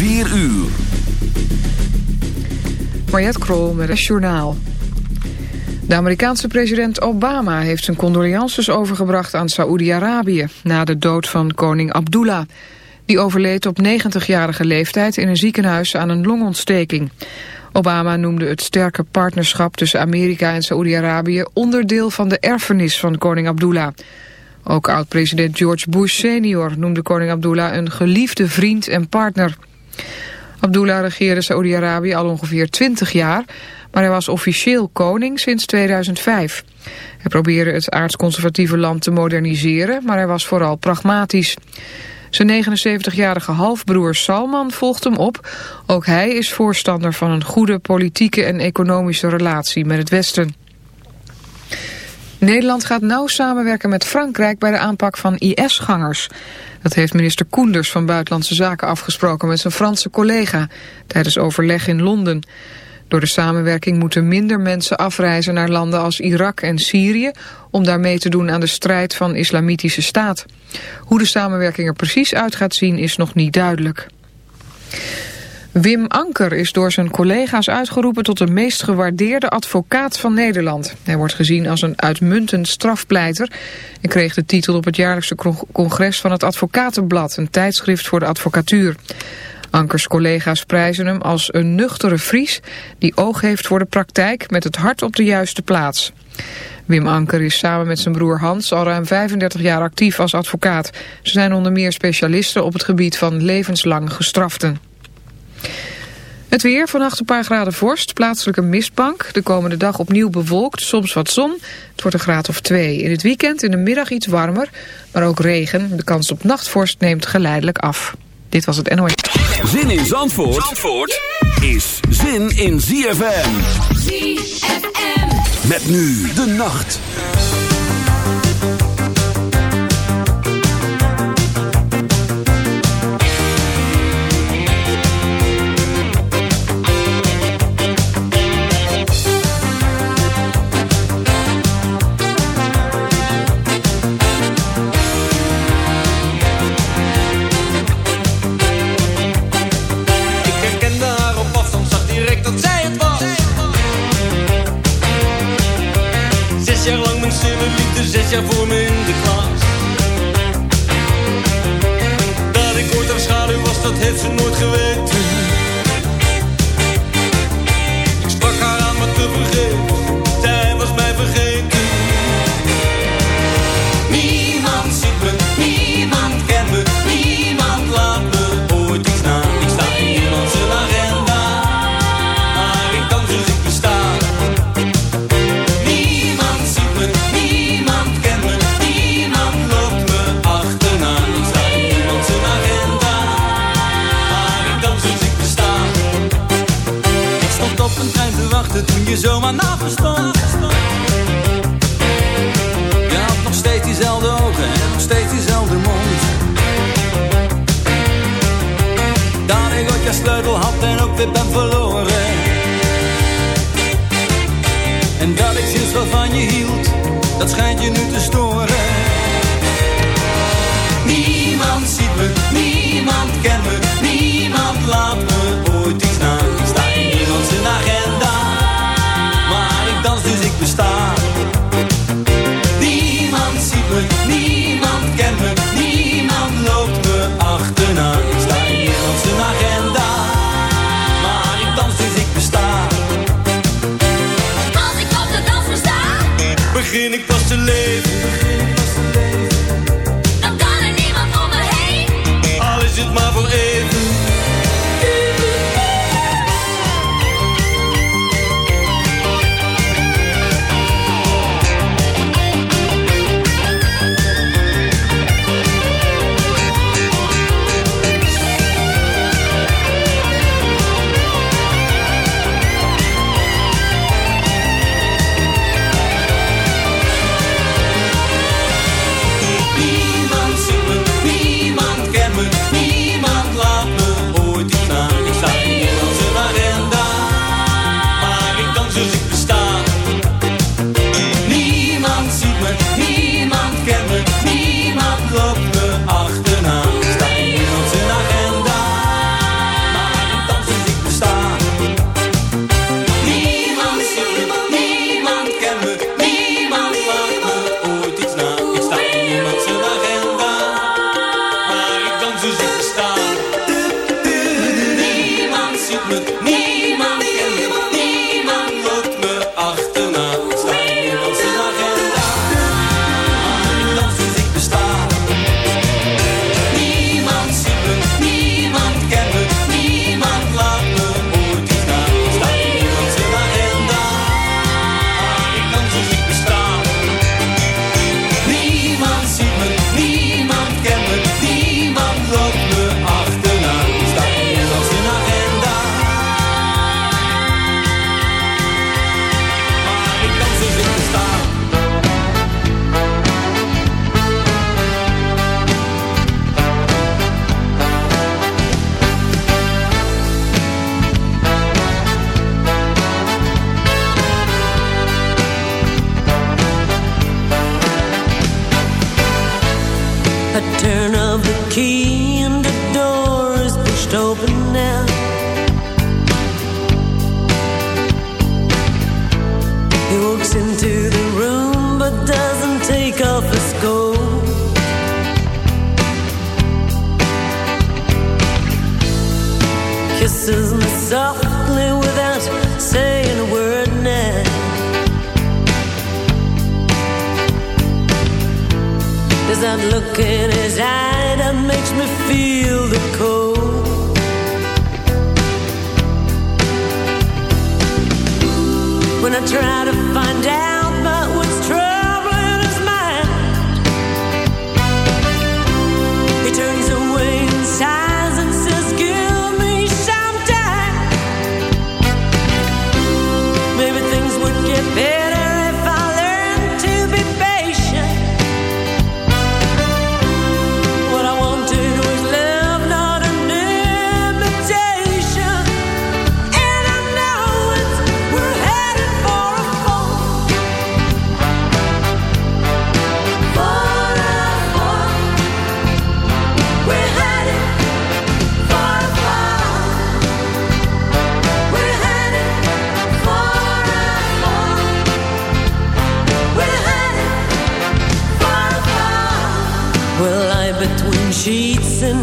4 uur. Mariette Krol met het journaal. De Amerikaanse president Obama heeft zijn condolences overgebracht aan Saoedi-Arabië... na de dood van koning Abdullah. Die overleed op 90-jarige leeftijd in een ziekenhuis aan een longontsteking. Obama noemde het sterke partnerschap tussen Amerika en Saoedi-Arabië... onderdeel van de erfenis van koning Abdullah... Ook oud-president George Bush senior noemde koning Abdullah een geliefde vriend en partner. Abdullah regeerde Saoedi-Arabië al ongeveer 20 jaar, maar hij was officieel koning sinds 2005. Hij probeerde het aardsconservatieve land te moderniseren, maar hij was vooral pragmatisch. Zijn 79-jarige halfbroer Salman volgt hem op. Ook hij is voorstander van een goede politieke en economische relatie met het Westen. Nederland gaat nauw samenwerken met Frankrijk bij de aanpak van IS-gangers. Dat heeft minister Koenders van Buitenlandse Zaken afgesproken met zijn Franse collega tijdens overleg in Londen. Door de samenwerking moeten minder mensen afreizen naar landen als Irak en Syrië om daar mee te doen aan de strijd van islamitische staat. Hoe de samenwerking er precies uit gaat zien is nog niet duidelijk. Wim Anker is door zijn collega's uitgeroepen tot de meest gewaardeerde advocaat van Nederland. Hij wordt gezien als een uitmuntend strafpleiter en kreeg de titel op het jaarlijkse congres van het Advocatenblad, een tijdschrift voor de advocatuur. Ankers collega's prijzen hem als een nuchtere Fries die oog heeft voor de praktijk met het hart op de juiste plaats. Wim Anker is samen met zijn broer Hans al ruim 35 jaar actief als advocaat. Ze zijn onder meer specialisten op het gebied van levenslang gestraften. Het weer, vannacht een paar graden vorst, plaatselijke mistbank. De komende dag opnieuw bewolkt, soms wat zon. Het wordt een graad of twee. In het weekend in de middag iets warmer, maar ook regen. De kans op nachtvorst neemt geleidelijk af. Dit was het NOS. Zin in Zandvoort, Zandvoort is zin in ZFM. ZFM. Met nu de nacht. Jaar voor me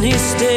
sheets and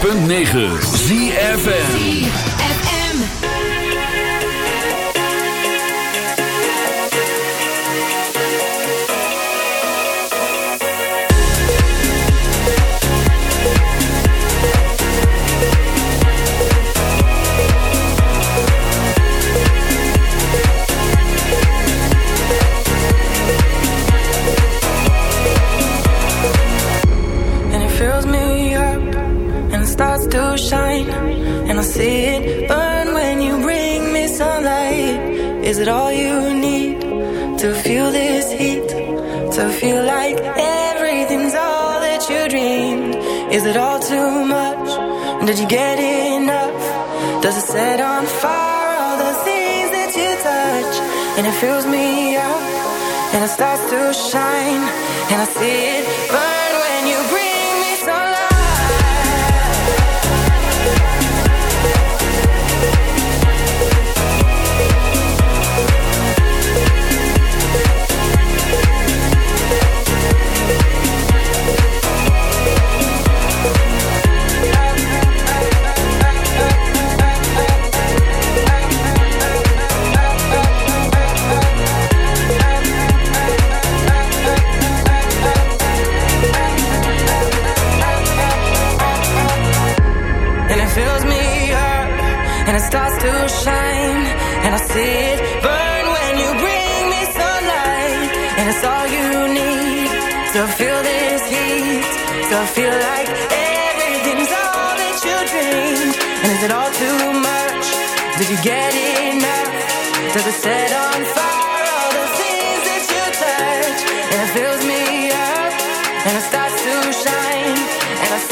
106.9 to shine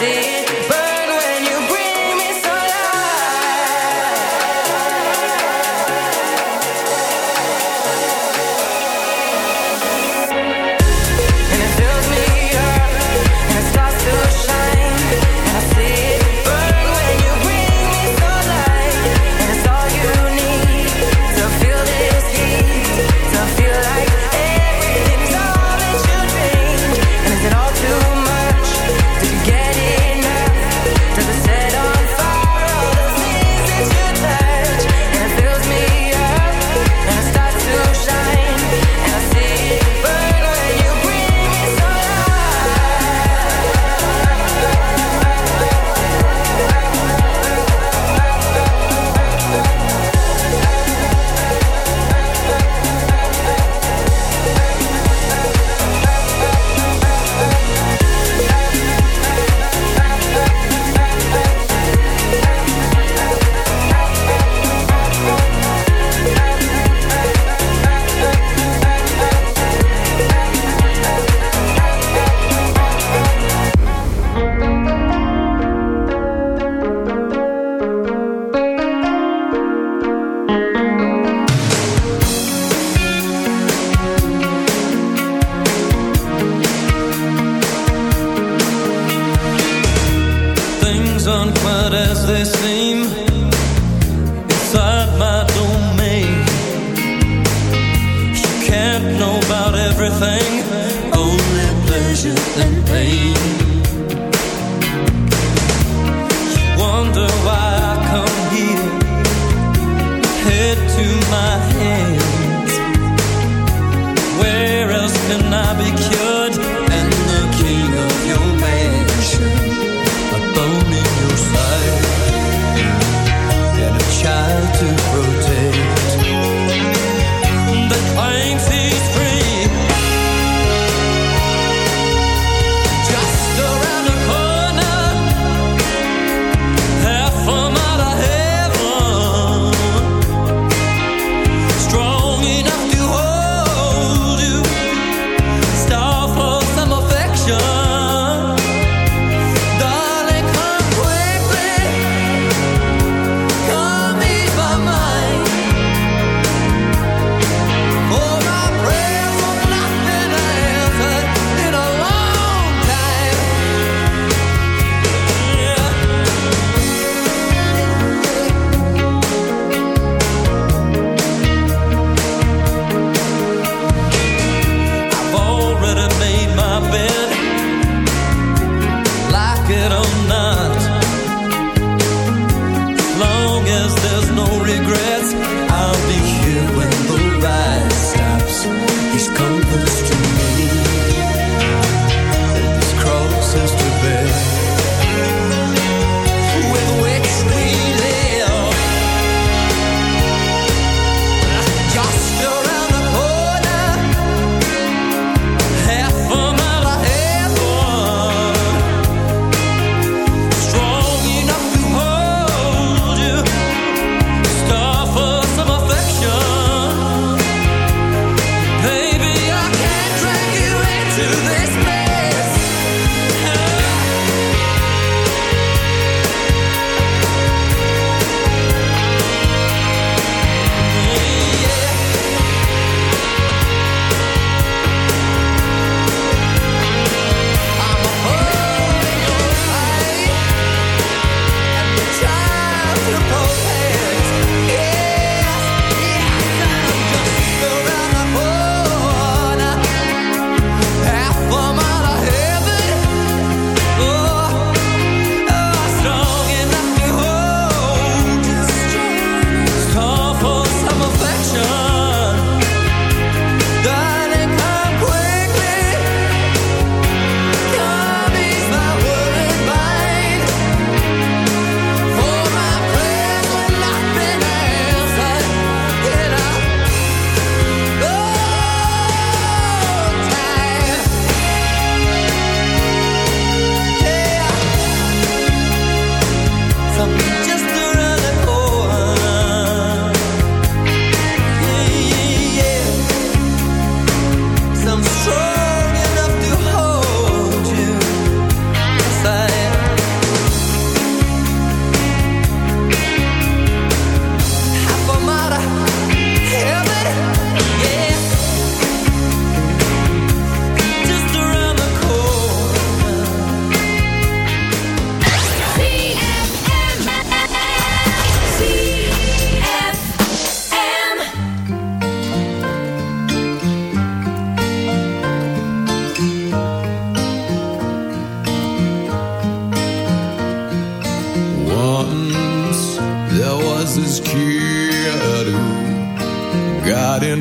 and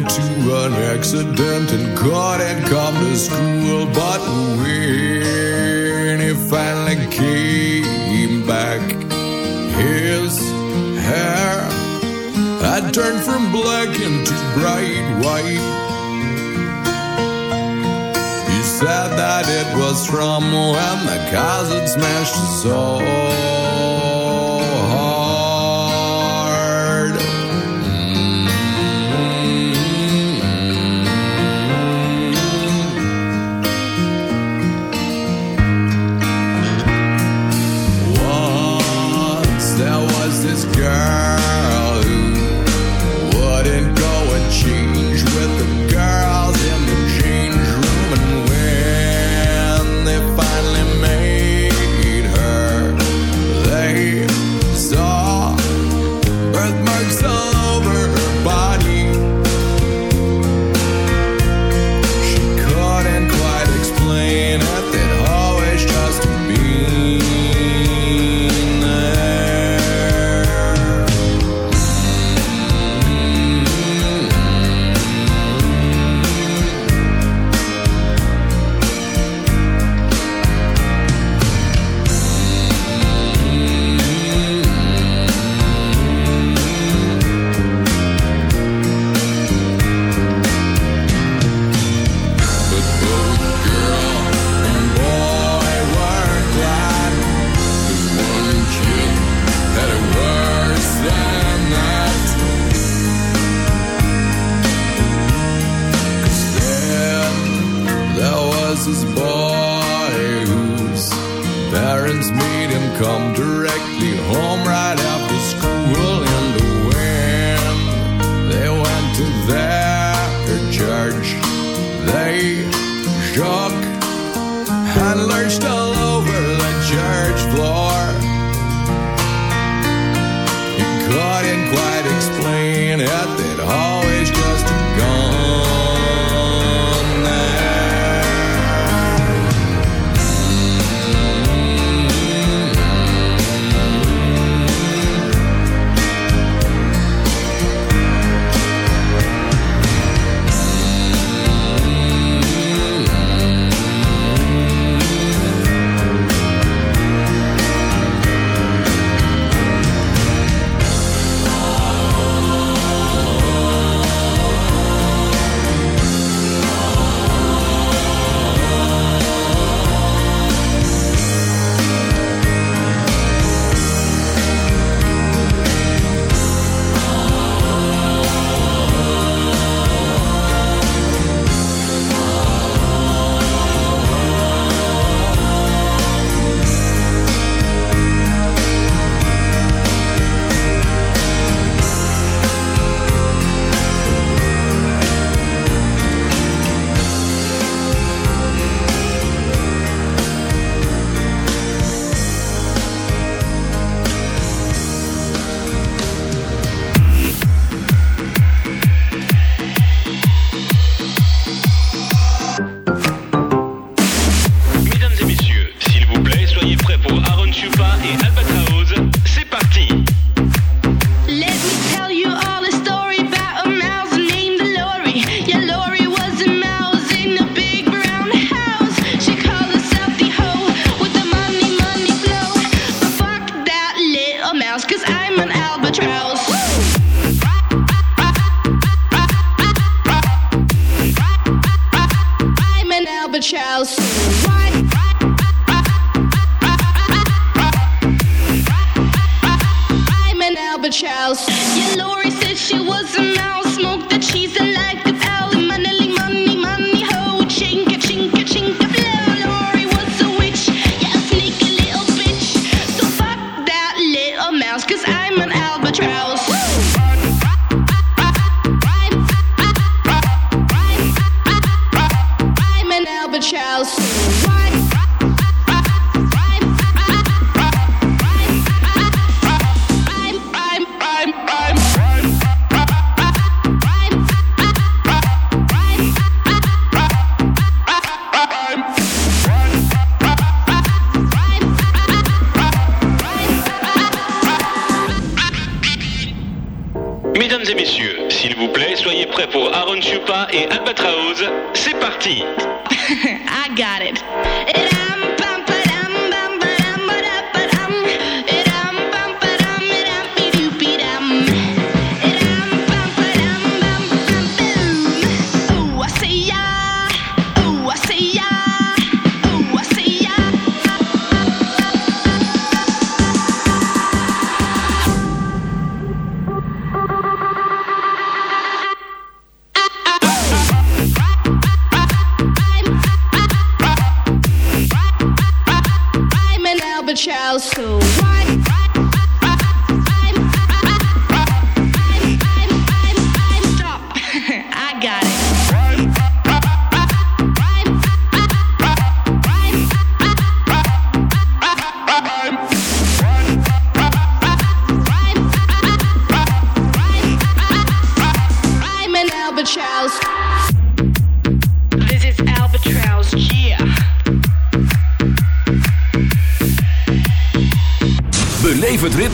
into an accident and caught and come to school. But when he finally came back, his hair had turned from black into bright white. He said that it was from when the cousin smashed his soul. made him come directly home right after school in the wind. They went to that. else to. Why?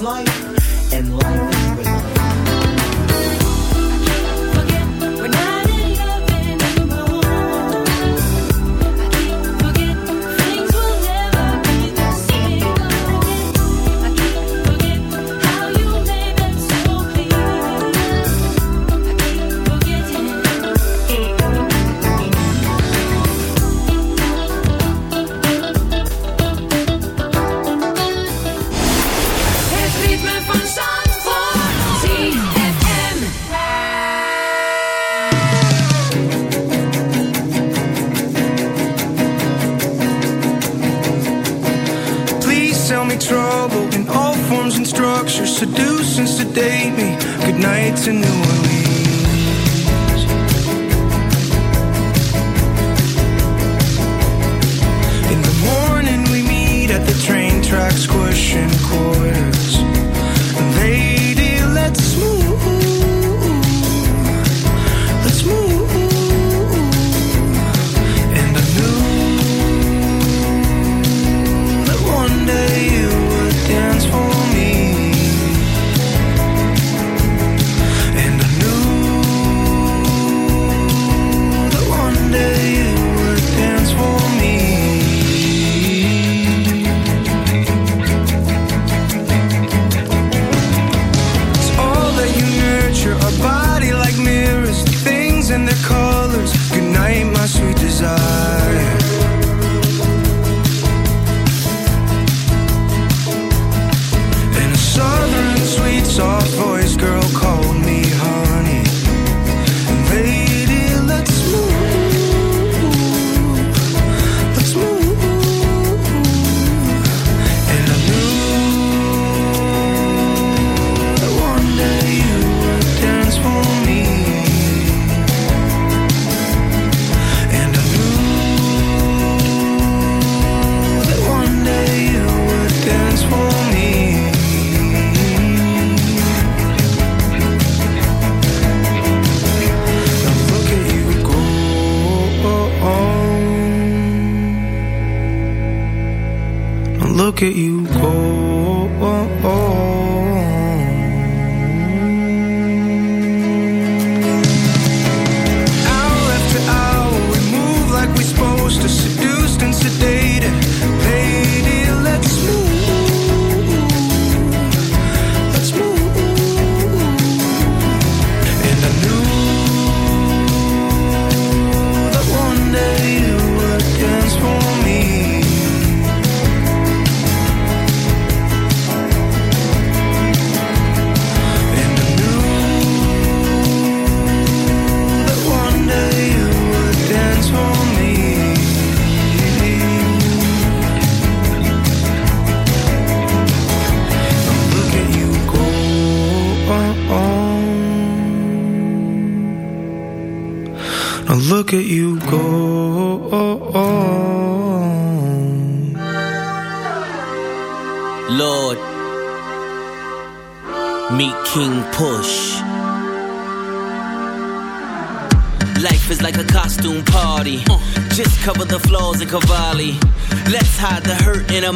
life.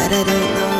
But I don't know